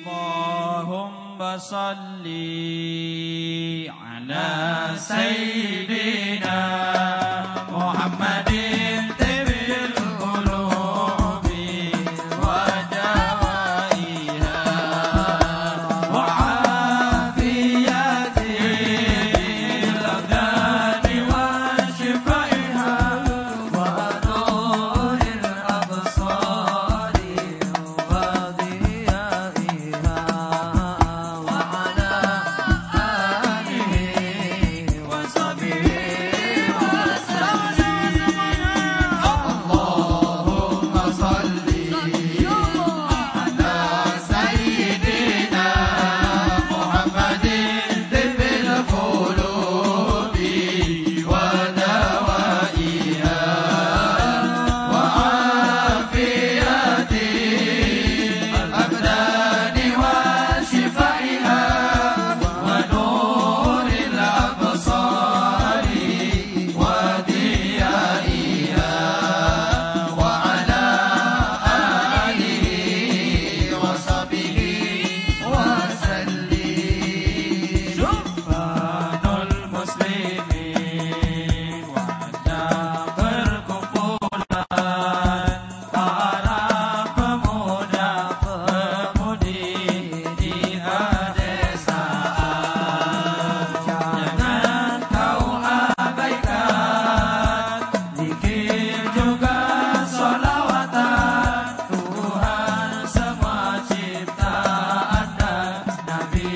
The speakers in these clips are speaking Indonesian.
اللهم صل على سيدنا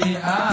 I. Ah,